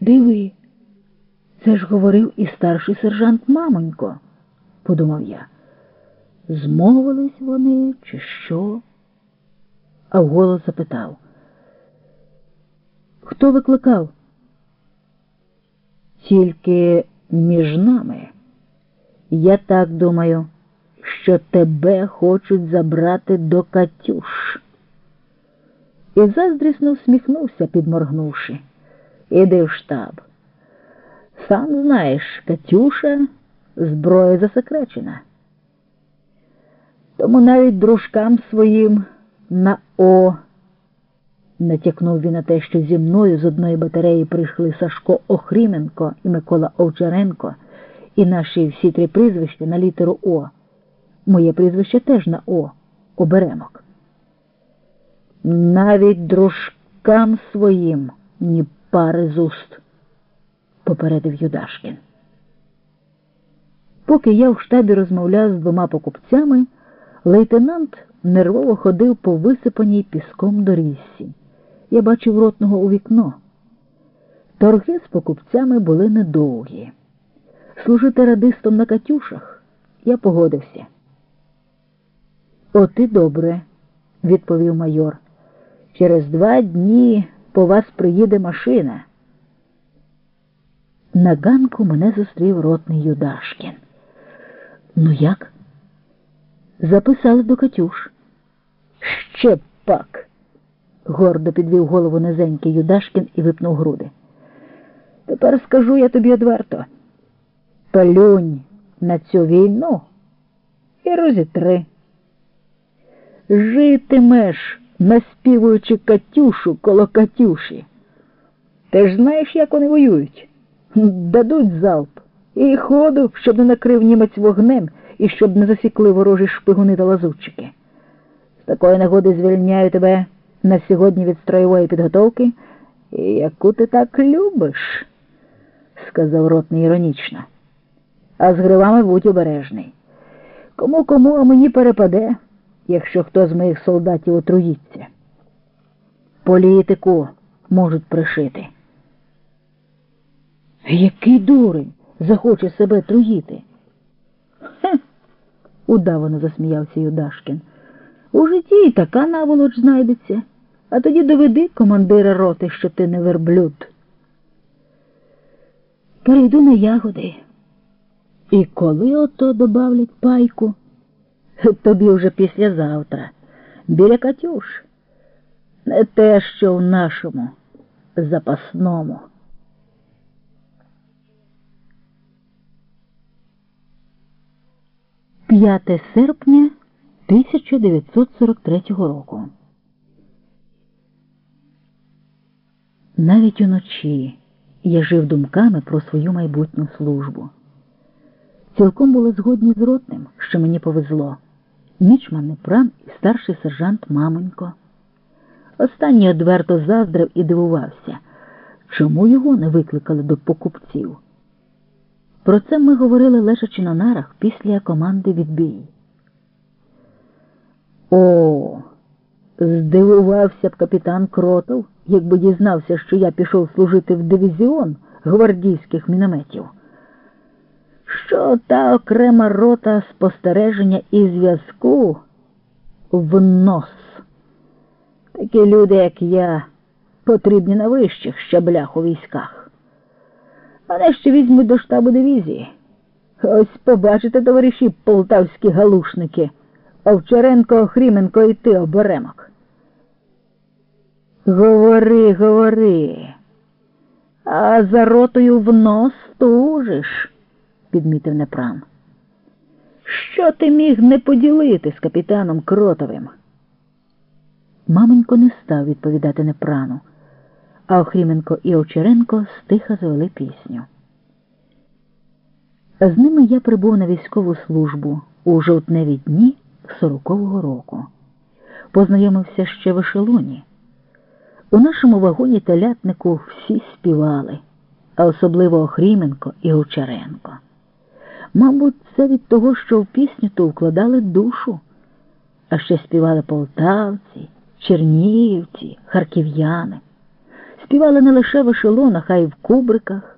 Диви, це ж говорив і старший сержант Мамонько, подумав я. Змовились вони, чи що? А вголос запитав. Хто викликав? Тільки між нами. Я так думаю, що тебе хочуть забрати до Катюш. І заздрісно всміхнувся, підморгнувши. Іди в штаб. Сам знаєш, Катюша зброя засекречена. Тому навіть дружкам своїм на О. Натякнув він на те, що зі мною з одної батареї прийшли Сашко Охріменко і Микола Овчаренко, і наші всі три прізвища на літеру О. Моє прізвище теж на О. Оберемок. Навіть дружкам своїм ні пари з уст, попередив Юдашкін. Поки я в штабі розмовляв з двома покупцями, лейтенант нервово ходив по висипаній піском доріжці. Я бачив ротного у вікно. Торги з покупцями були недовгі. Служити радистом на Катюшах я погодився. От і добре, відповів майор. Через два дні по вас приїде машина. На ганку мене зустрів ротний Юдашкін. Ну як? Записали до Катюш. Ще пак. гордо підвів голову низенький Юдашкін і випнув груди. Тепер скажу я тобі одверто. Плюнь на цю війну і розітри. Житимеш, наспівуючи Катюшу коло Катюші. Ти ж знаєш, як вони воюють? Дадуть залп і ходу, щоб не накрив німець вогнем і щоб не засікли ворожі шпигуни та лазутчики. З такої нагоди звільняю тебе на сьогодні від строєвої підготовки, яку ти так любиш, сказав ротний іронічно. А з гривами будь обережний. Кому кому, а мені перепаде, якщо хто з моїх солдатів отруїться. Політику можуть пришити. Який дурень захоче себе труїти? Хе, удавано засміявся Юдашкін. У житті і така наволоч знайдеться, а тоді доведи командира роти, що ти не верблюд. Перейду на ягоди. І коли ото добавлять пайку, тобі вже післязавтра, біля Катюш, не те, що в нашому запасному. 5 серпня 1943 року. Навіть уночі я жив думками про свою майбутню службу. Цілком були згодні з ротним, що мені повезло. Мічман Непран і старший сержант Мамонько. Останній одверто заздрив і дивувався, чому його не викликали до покупців. Про це ми говорили лежачи на нарах після команди відбій. О, здивувався б капітан Кротов, якби дізнався, що я пішов служити в дивізіон гвардійських мінометів. Що та окрема рота спостереження і зв'язку в нос. Такі люди, як я, потрібні на вищих щаблях у військах. Мене ще візьмуть до штабу дивізії. Ось побачите, товариші полтавські галушники, Овчаренко, Хріменко і ти оберемок. Говори, говори, а за ротою в нос тужиш, підмітив Непран. Що ти міг не поділити з капітаном Кротовим? Маменько не став відповідати Непрану а Охріменко і Овчаренко стиха завели пісню. З ними я прибув на військову службу у жовтневі дні 40-го року. Познайомився ще в ешелоні. У нашому вагоні телятнику всі співали, а особливо Охріменко і Овчаренко. Мабуть, це від того, що в пісню то вкладали душу, а ще співали полтавці, чернігівці, харків'яни співали не лише в ешелонах, а й в кубриках.